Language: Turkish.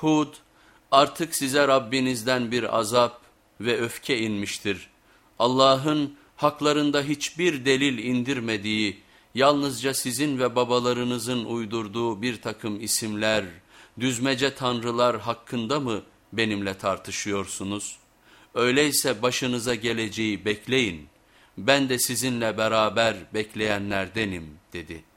Hud, artık size Rabbinizden bir azap ve öfke inmiştir. Allah'ın haklarında hiçbir delil indirmediği, yalnızca sizin ve babalarınızın uydurduğu bir takım isimler, düzmece tanrılar hakkında mı benimle tartışıyorsunuz? Öyleyse başınıza geleceği bekleyin, ben de sizinle beraber bekleyenlerdenim dedi.''